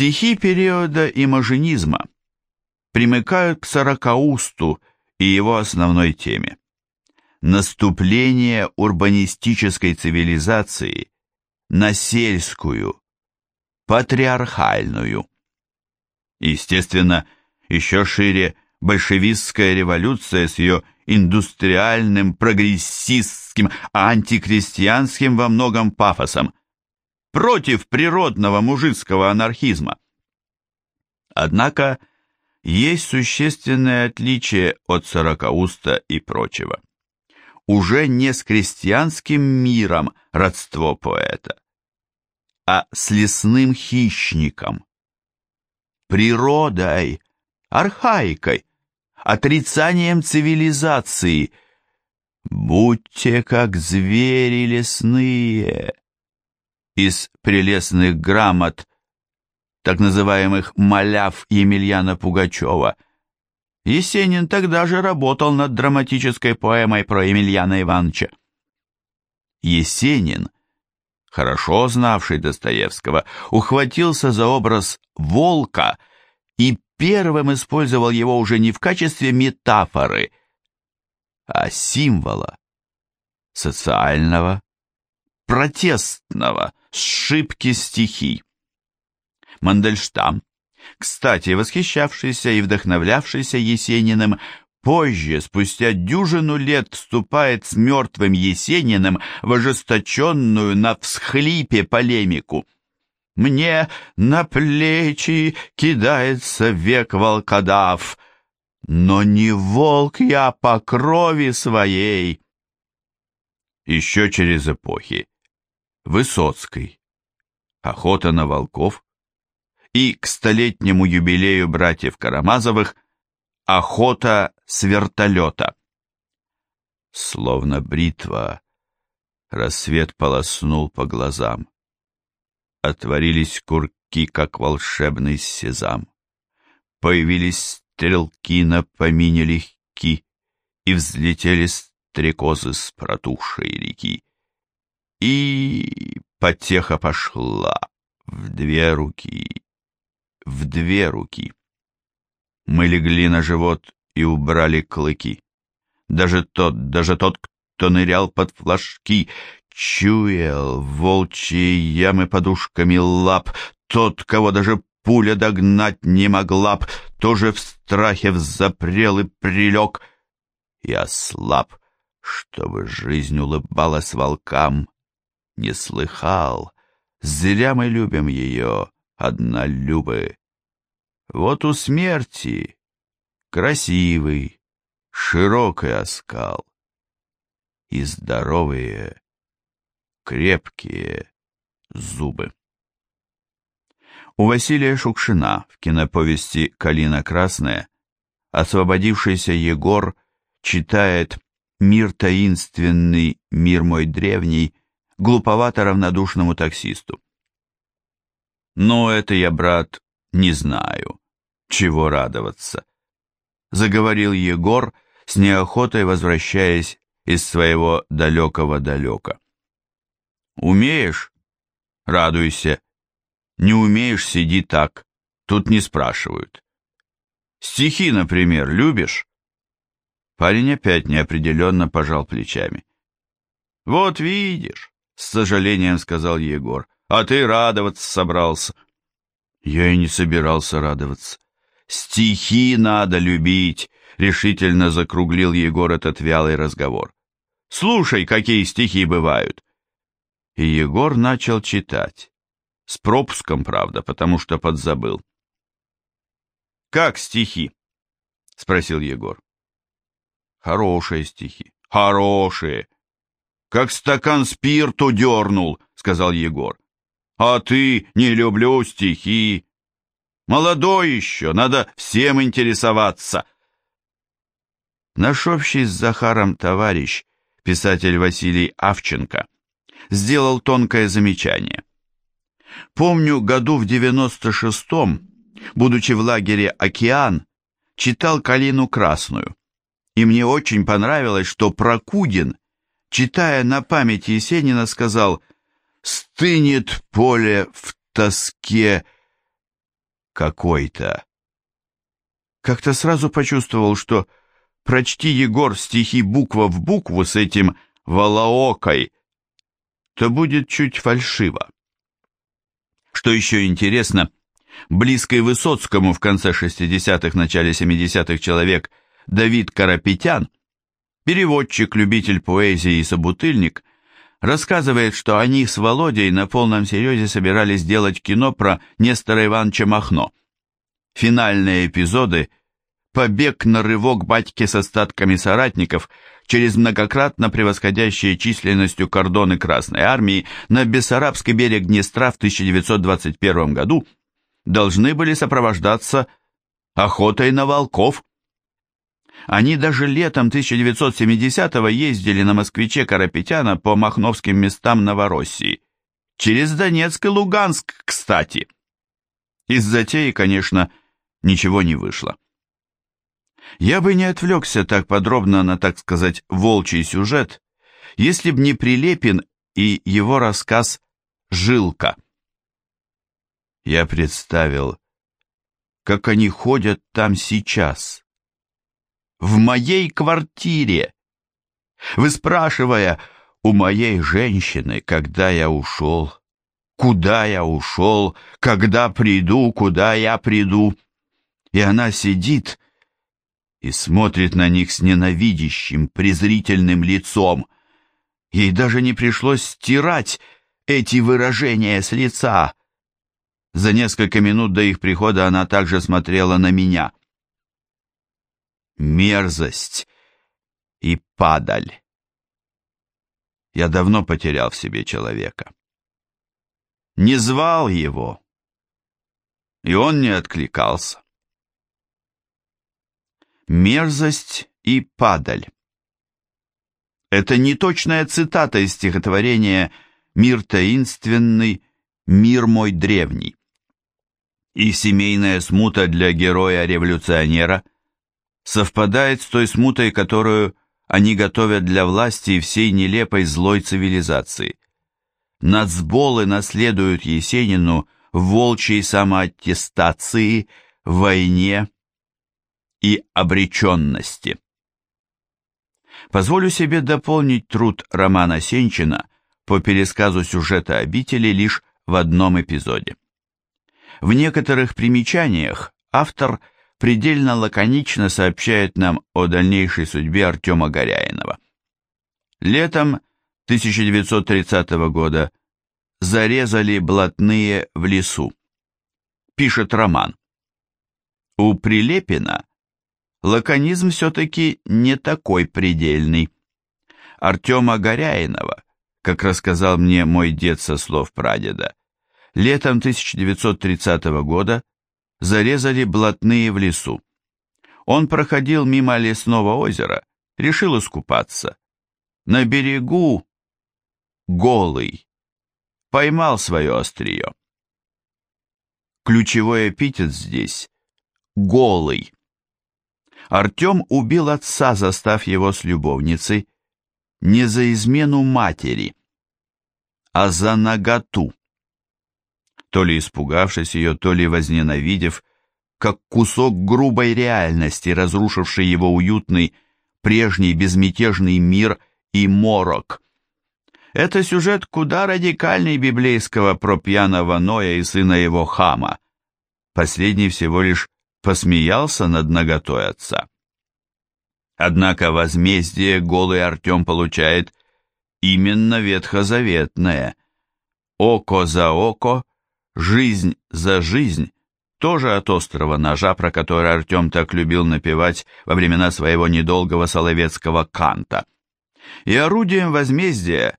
Стихи периода имажинизма примыкают к сорокаусту и его основной теме. Наступление урбанистической цивилизации на сельскую, патриархальную. Естественно, еще шире большевистская революция с ее индустриальным, прогрессистским, антикрестьянским во многом пафосом, против природного мужицкого анархизма. Однако есть существенное отличие от Сорокауста и прочего. Уже не с крестьянским миром родство поэта, а с лесным хищником, природой, архаикой, отрицанием цивилизации. «Будьте как звери лесные!» Из прелестных грамот, так называемых «маляв» Емельяна Пугачева, Есенин тогда же работал над драматической поэмой про Емельяна Ивановича. Есенин, хорошо знавший Достоевского, ухватился за образ волка и первым использовал его уже не в качестве метафоры, а символа социального, протестного, сшибки стихий. Мандельштам, кстати, восхищавшийся и вдохновлявшийся Есениным, позже, спустя дюжину лет, вступает с мертвым Есениным в ожесточенную на всхлипе полемику – мне на плечи кидается век волкодав, но не волк я по крови своей. Еще через эпохи. Высоцкий. Охота на волков. И к столетнему юбилею братьев Карамазовых охота с вертолета. Словно бритва, рассвет полоснул по глазам. Отворились курки, как волшебный сезам. Появились стрелки на помине легки, И взлетели стрекозы с протухшей реки. И потеха пошла в две руки, в две руки. Мы легли на живот и убрали клыки. Даже тот, даже тот, кто нырял под флажки, Чуял волчьи ямы подушками лап, Тот, кого даже пуля догнать не могла б, Тоже в страхе взапрел и прилег. Я слаб, чтобы жизнь улыбалась волкам, Не слыхал, зря мы любим ее, однолюбы. Вот у смерти красивый, широкий оскал и здоровые крепкие зубы. У Василия Шукшина в киноповести «Калина красная» освободившийся Егор читает «Мир таинственный, мир мой древний» глуповато равнодушному таксисту. «Но это я, брат, не знаю, чего радоваться», — заговорил Егор, с неохотой возвращаясь из своего далекого-далека. Умеешь? Радуйся. Не умеешь, сиди так. Тут не спрашивают. Стихи, например, любишь? Парень опять неопределенно пожал плечами. Вот видишь, с сожалением сказал Егор, а ты радоваться собрался. Я и не собирался радоваться. Стихи надо любить, решительно закруглил Егор этот вялый разговор. Слушай, какие стихи бывают и Егор начал читать. С пропуском, правда, потому что подзабыл. «Как стихи?» — спросил Егор. «Хорошие стихи, хорошие. Как стакан спирту дернул», — сказал Егор. «А ты не люблю стихи. Молодой еще, надо всем интересоваться». Наш общий с Захаром товарищ, писатель Василий Авченко, сделал тонкое замечание. Помню, году в 96-м, будучи в лагере «Океан», читал «Калину красную», и мне очень понравилось, что Прокудин, читая на память Есенина, сказал «Стынет поле в тоске, какой-то. Как-то сразу почувствовал, что прочти, Егор, стихи буква в букву с этим волоокой, то будет чуть фальшиво. Что еще интересно, близкий Высоцкому в конце 60-х, начале 70-х человек Давид Карапетян, переводчик, любитель поэзии и собутыльник, рассказывает, что они с Володей на полном серьезе собирались сделать кино про Нестора Ивановича Махно. Финальные эпизоды – побег на рывок батьки с остатками соратников через многократно превосходящие численностью кордоны Красной Армии на Бессарабский берег Днестра в 1921 году должны были сопровождаться охотой на волков. Они даже летом 1970-го ездили на москвиче Карапетяна по махновским местам Новороссии. Через Донецк и Луганск, кстати. Из затеи, конечно, ничего не вышло. Я бы не отвлекся так подробно на, так сказать, волчий сюжет, если б не Прилепин и его рассказ «Жилка». Я представил, как они ходят там сейчас, в моей квартире, выспрашивая у моей женщины, когда я ушел, куда я ушел, когда приду, куда я приду. И она сидит и смотрит на них с ненавидящим, презрительным лицом. Ей даже не пришлось стирать эти выражения с лица. За несколько минут до их прихода она также смотрела на меня мерзость и падаль. Я давно потерял в себе человека. Не звал его, и он не откликался. Мерзость и падаль. Это не точная цитата из стихотворения «Мир таинственный, мир мой древний». И семейная смута для героя-революционера совпадает с той смутой, которую они готовят для власти и всей нелепой злой цивилизации. Нацболы наследуют Есенину в волчьей самоаттестации, войне и обреченности. Позволю себе дополнить труд Романа Сенчина по пересказу сюжета обители лишь в одном эпизоде. В некоторых примечаниях автор – предельно лаконично сообщает нам о дальнейшей судьбе Артема Горяинова. Летом 1930 года зарезали блатные в лесу. Пишет роман. У Прилепина лаконизм все-таки не такой предельный. Артема Горяинова, как рассказал мне мой дед со слов прадеда, летом 1930 года зарезали блатные в лесу. Он проходил мимо лесного озера, решил искупаться. На берегу голый. Поймал свое острие. Ключевой эпитет здесь — голый. Артем убил отца, застав его с любовницей, не за измену матери, а за наготу то ли испугавшись ее, то ли возненавидев, как кусок грубой реальности, разрушивший его уютный, прежний безмятежный мир и морок. Это сюжет куда радикальней библейского про пьяного Ноя и сына его Хама. Последний всего лишь посмеялся над наготой отца. Однако возмездие голый Артем получает именно ветхозаветное. Око за око, «Жизнь за жизнь» тоже от острого ножа, про который Артем так любил напевать во времена своего недолгого соловецкого канта. И орудием возмездия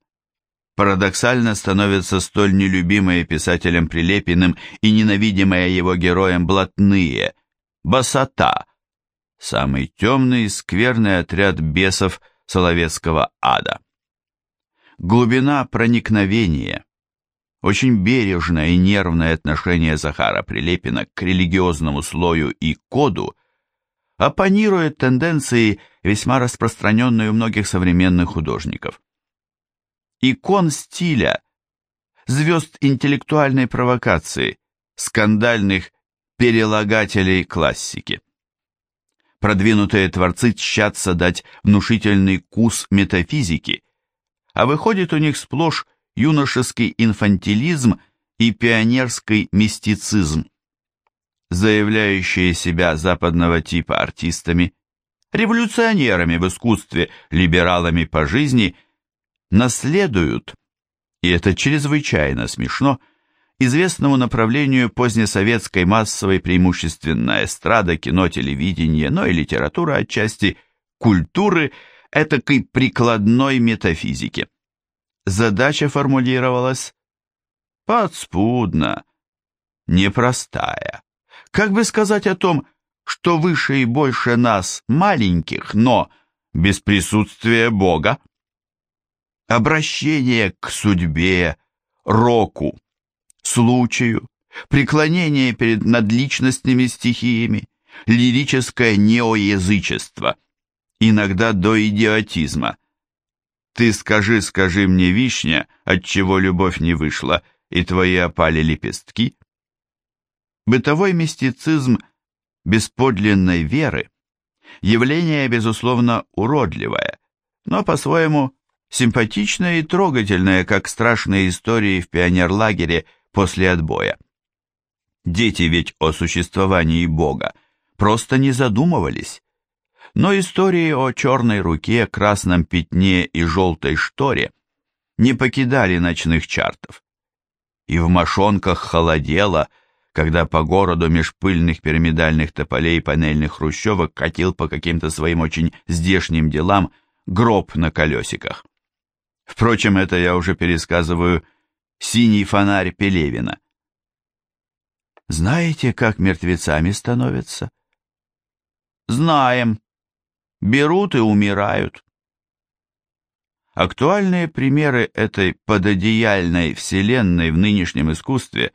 парадоксально становятся столь нелюбимые писателем Прилепиным и ненавидимые его героем блатные, басота, самый темный и скверный отряд бесов соловецкого ада. Глубина проникновения – очень бережное и нервное отношение Захара Прилепина к религиозному слою и коду оппонирует тенденции, весьма распространенные у многих современных художников. Икон стиля, звезд интеллектуальной провокации, скандальных перелагателей классики. Продвинутые творцы тщатся дать внушительный кус метафизики, а выходит у них сплошь юношеский инфантилизм и пионерский мистицизм. Заявляющие себя западного типа артистами, революционерами в искусстве, либералами по жизни, наследуют, и это чрезвычайно смешно, известному направлению позднесоветской массовой преимущественно эстрада, кино, телевидение, но и литература отчасти, культуры, этакой прикладной метафизики. Задача формулировалась подспудно, непростая. Как бы сказать о том, что выше и больше нас, маленьких, но без присутствия Бога? Обращение к судьбе, року, случаю, преклонение перед надличностными стихиями, лирическое неоязычество, иногда до идиотизма. Ты скажи, скажи мне, вишня, от чего любовь не вышла, и твои опали лепестки? Бытовой мистицизм без подлинной веры – явление, безусловно, уродливое, но по-своему симпатичное и трогательное, как страшные истории в пионерлагере после отбоя. Дети ведь о существовании Бога просто не задумывались. Но истории о черной руке, красном пятне и желтой шторе не покидали ночных чартов. И в мошонках холодело, когда по городу меж пыльных пирамидальных тополей и панельных хрущевок катил по каким-то своим очень здешним делам гроб на колесиках. Впрочем, это я уже пересказываю «Синий фонарь Пелевина». Знаете, как мертвецами становятся? Знаем. Берут и умирают. Актуальные примеры этой пододеяльной вселенной в нынешнем искусстве,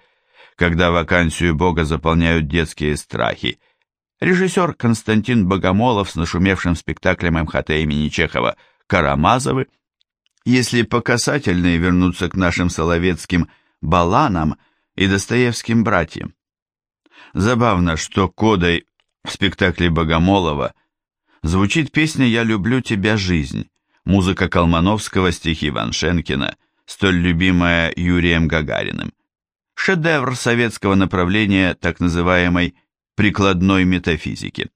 когда вакансию Бога заполняют детские страхи, режиссер Константин Богомолов с нашумевшим спектаклем МХТ имени Чехова «Карамазовы», если по касательной вернуться к нашим соловецким баланам и Достоевским братьям. Забавно, что кодой в спектакле Богомолова звучит песня «Я люблю тебя, жизнь», музыка Колмановского, стихи Ваншенкина, столь любимая Юрием Гагариным. Шедевр советского направления так называемой прикладной метафизики.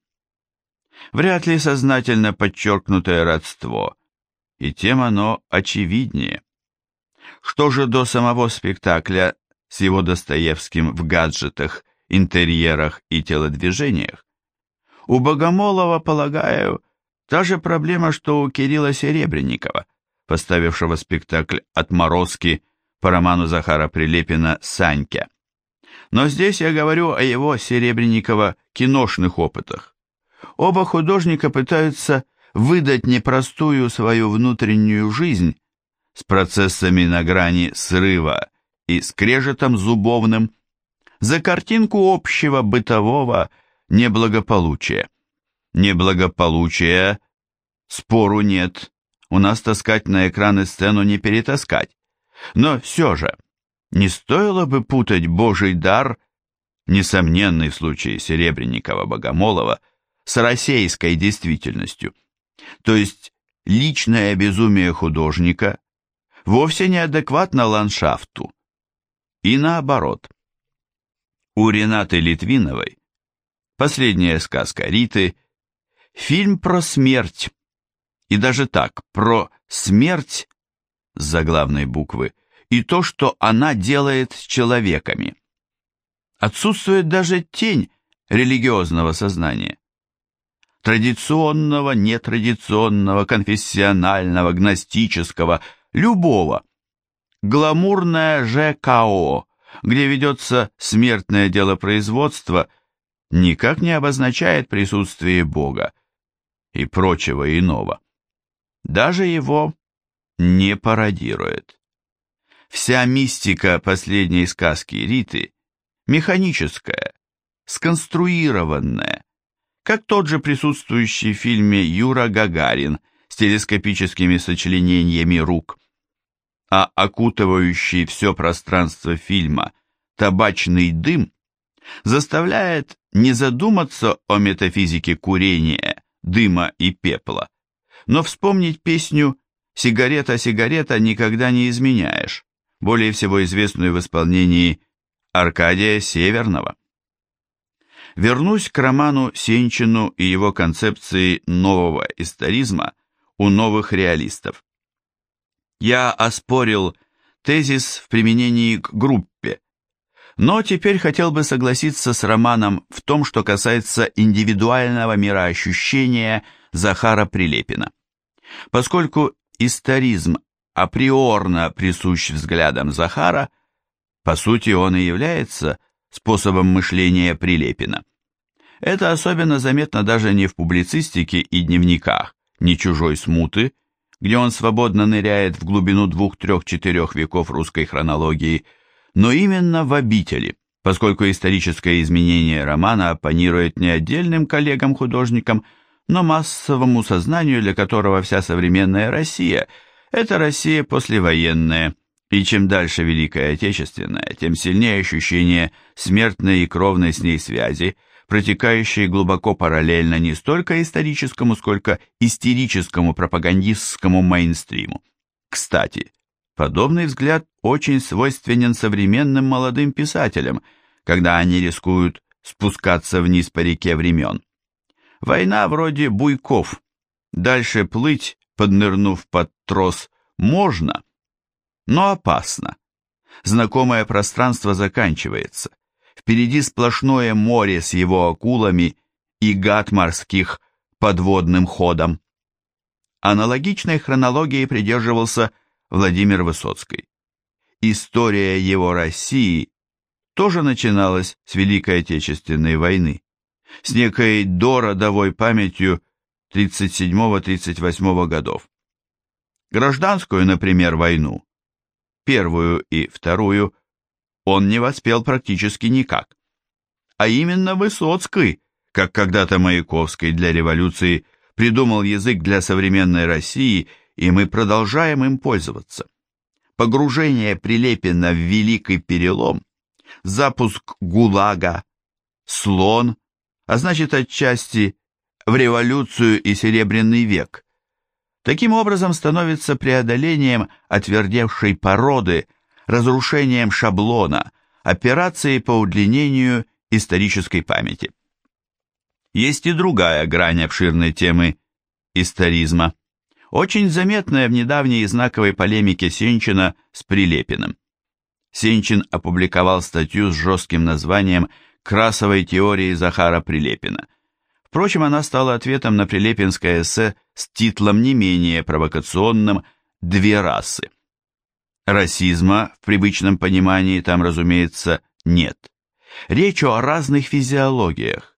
Вряд ли сознательно подчеркнутое родство, и тем оно очевиднее. Что же до самого спектакля с его Достоевским в гаджетах, интерьерах и телодвижениях? У Богомолова, полагаю, Та же проблема, что у Кирилла Серебренникова, поставившего спектакль «Отморозки» по роману Захара Прилепина «Санька». Но здесь я говорю о его Серебренникова киношных опытах. Оба художника пытаются выдать непростую свою внутреннюю жизнь с процессами на грани срыва и скрежетом зубовным за картинку общего бытового неблагополучия. Неблагополучия, спору нет, у нас таскать на экраны сцену не перетаскать. Но все же, не стоило бы путать Божий дар, несомненный в случае Серебренникова-Богомолова, с российской действительностью. То есть личное безумие художника вовсе неадекватно ландшафту. И наоборот. У Ренаты Литвиновой последняя сказка Риты – Фильм про смерть. И даже так, про смерть с заглавной буквы и то, что она делает с человеками. Отсутствует даже тень религиозного сознания. Традиционного, нетрадиционного, конфессионального, гностического, любого. Гламурное ЖКО, где ведется смертное дело производства, никак не обозначает присутствие Бога и прочего иного. Даже его не пародирует. Вся мистика последней сказки Риты механическая, сконструированная, как тот же присутствующий в фильме Юра Гагарин с телескопическими сочленениями рук, а окутывающий все пространство фильма табачный дым заставляет не задуматься о метафизике курения, дыма и пепла, но вспомнить песню «Сигарета, сигарета, никогда не изменяешь», более всего известную в исполнении Аркадия Северного. Вернусь к роману Сенчину и его концепции нового историзма у новых реалистов. Я оспорил тезис в применении к группе, но теперь хотел бы согласиться с романом в том, что касается индивидуального мироощущения Захара Прилепина. Поскольку историзм априорно присущ взглядам Захара, по сути он и является способом мышления Прилепина. Это особенно заметно даже не в публицистике и дневниках, не чужой смуты, где он свободно ныряет в глубину двух, трех, четырех веков русской хронологии, но именно в обители, поскольку историческое изменение романа оппонирует не отдельным коллегам-художникам, но массовому сознанию, для которого вся современная Россия – это Россия послевоенная, и чем дальше Великая Отечественная, тем сильнее ощущение смертной и кровной с ней связи – протекающие глубоко параллельно не столько историческому, сколько истерическому пропагандистскому мейнстриму. Кстати, подобный взгляд очень свойственен современным молодым писателям, когда они рискуют спускаться вниз по реке времен. Война вроде буйков. Дальше плыть, поднырнув под трос, можно, но опасно. Знакомое пространство заканчивается. Впереди сплошное море с его акулами и гад морских подводным ходом. Аналогичной хронологии придерживался Владимир Высоцкий. История его России тоже начиналась с Великой Отечественной войны, с некой дородовой памятью 37-38 годов. Гражданскую, например, войну, первую и вторую, он не воспел практически никак. А именно Высоцкий, как когда-то Маяковский для революции, придумал язык для современной России, и мы продолжаем им пользоваться. Погружение Прилепина в великий перелом, запуск ГУЛАГа, слон, а значит отчасти в революцию и Серебряный век. Таким образом становится преодолением отвердевшей породы – разрушением шаблона, операцией по удлинению исторической памяти. Есть и другая грань обширной темы историзма, очень заметная в недавней знаковой полемике Сенчина с Прилепиным. Сенчин опубликовал статью с жестким названием «Красовой теории Захара Прилепина». Впрочем, она стала ответом на прилепинское эссе с титлом не менее провокационным «Две расы». Расизма в привычном понимании там, разумеется, нет. Речь о разных физиологиях,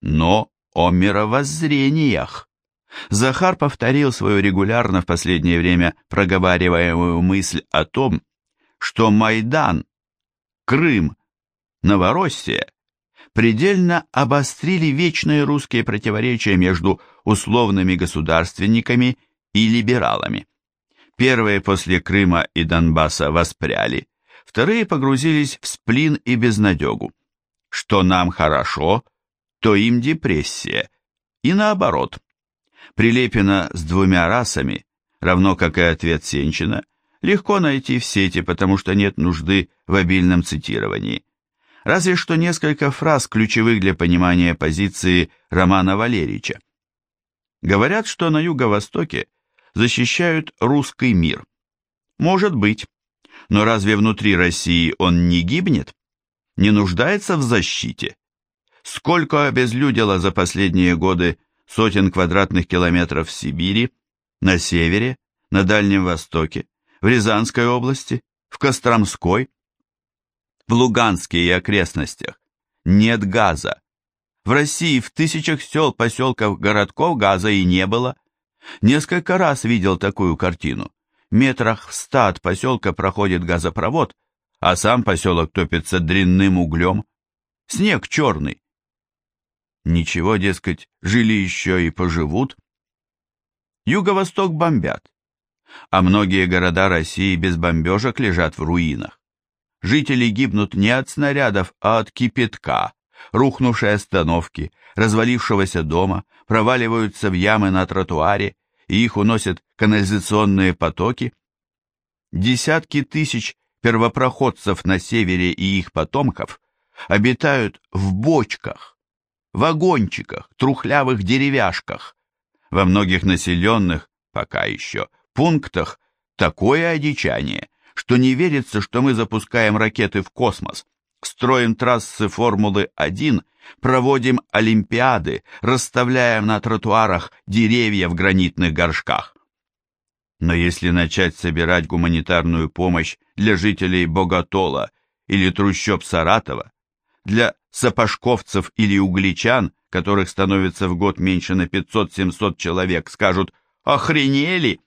но о мировоззрениях. Захар повторил свою регулярно в последнее время проговариваемую мысль о том, что Майдан, Крым, Новороссия предельно обострили вечные русские противоречия между условными государственниками и либералами. Первые после Крыма и Донбасса воспряли, вторые погрузились в сплин и безнадегу. Что нам хорошо, то им депрессия. И наоборот. Прилепина с двумя расами, равно как и ответ Сенчина, легко найти в сети, потому что нет нужды в обильном цитировании. Разве что несколько фраз, ключевых для понимания позиции Романа Валерича. Говорят, что на юго-востоке защищают русский мир. Может быть, но разве внутри России он не гибнет? Не нуждается в защите? Сколько обезлюдило за последние годы сотен квадратных километров в Сибири, на севере, на Дальнем Востоке, в Рязанской области, в Костромской, в Луганске и окрестностях нет газа. В России в тысячах сел, поселков, городков газа и не было. Несколько раз видел такую картину. Метрах в ста от поселка проходит газопровод, а сам поселок топится дрянным углем. Снег черный. Ничего, дескать, жили еще и поживут. Юго-восток бомбят, а многие города России без бомбежек лежат в руинах. жители гибнут не от снарядов, а от кипятка, рухнувшей остановки, развалившегося дома, проваливаются в ямы на тротуаре, и их уносят канализационные потоки. Десятки тысяч первопроходцев на севере и их потомков обитают в бочках, вагончиках, трухлявых деревяшках. Во многих населенных, пока еще, пунктах такое одичание, что не верится, что мы запускаем ракеты в космос, строим трассы Формулы-1, проводим олимпиады, расставляем на тротуарах деревья в гранитных горшках. Но если начать собирать гуманитарную помощь для жителей Боготола или трущоб Саратова, для сапожковцев или угличан, которых становится в год меньше на 500-700 человек, скажут «Охренели!»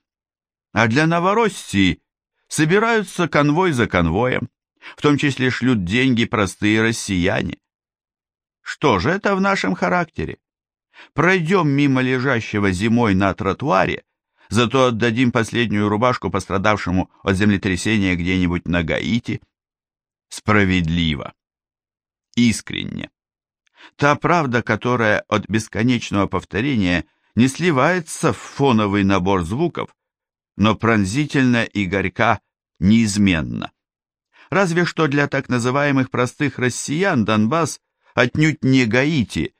А для Новороссии собираются конвой за конвоем, в том числе шлют деньги простые россияне. Что же это в нашем характере? Пройдем мимо лежащего зимой на тротуаре, зато отдадим последнюю рубашку пострадавшему от землетрясения где-нибудь на Гаити. Справедливо. Искренне. Та правда, которая от бесконечного повторения не сливается в фоновый набор звуков, но пронзительно и горька неизменно. Разве что для так называемых простых россиян Донбасс отнюдь не Гаити,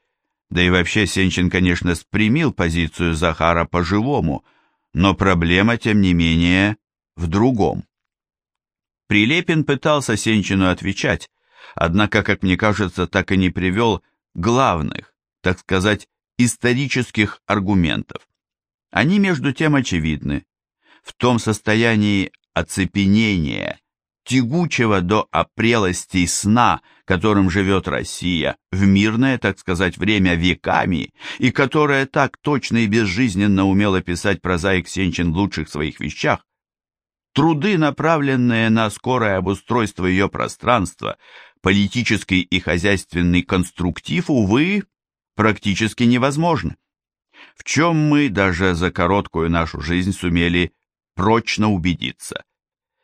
да и вообще Сенчин, конечно, спрямил позицию Захара по-живому, но проблема, тем не менее, в другом. Прилепин пытался Сенчину отвечать, однако, как мне кажется, так и не привел главных, так сказать, исторических аргументов. Они между тем очевидны в том состоянии оцепенения, тягучего до опрелости сна, которым живет Россия, в мирное, так сказать, время веками, и которое так точно и безжизненно умело писать прозаик Сенчин в лучших своих вещах, труды, направленные на скорое обустройство ее пространства, политический и хозяйственный конструктив, увы, практически невозможны. В чем мы даже за короткую нашу жизнь сумели прочно убедиться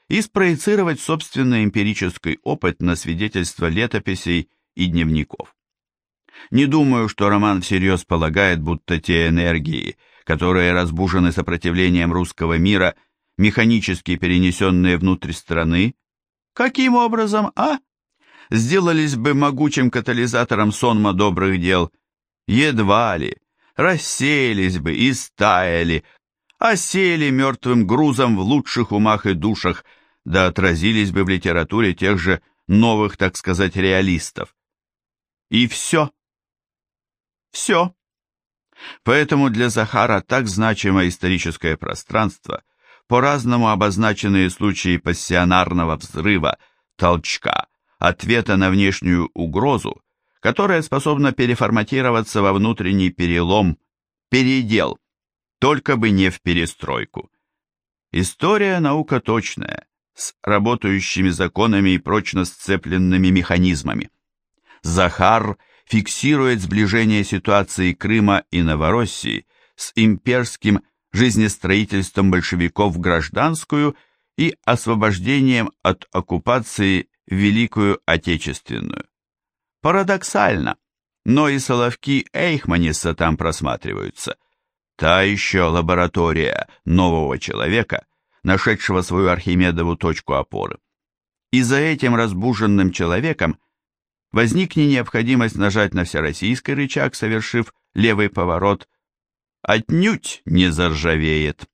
и спроецировать собственный эмпирический опыт на свидетельства летописей и дневников. Не думаю, что роман всерьез полагает, будто те энергии, которые разбужены сопротивлением русского мира, механически перенесенные внутрь страны, каким образом, а? Сделались бы могучим катализатором сонма добрых дел, едва ли, рассеялись бы и стаяли, осели мертвым грузом в лучших умах и душах, да отразились бы в литературе тех же новых, так сказать, реалистов. И все. Все. Поэтому для Захара так значимо историческое пространство, по-разному обозначенные случаи пассионарного взрыва, толчка, ответа на внешнюю угрозу, которая способна переформатироваться во внутренний перелом, передел – только бы не в перестройку. История наука точная, с работающими законами и прочно сцепленными механизмами. Захар фиксирует сближение ситуации Крыма и Новороссии с имперским жизнестроительством большевиков в гражданскую и освобождением от оккупации Великую Отечественную. Парадоксально, но и соловки Эйхманиса там просматриваются – Та еще лаборатория нового человека, нашедшего свою Архимедову точку опоры. И за этим разбуженным человеком возникнет необходимость нажать на всероссийский рычаг, совершив левый поворот, отнюдь не заржавеет.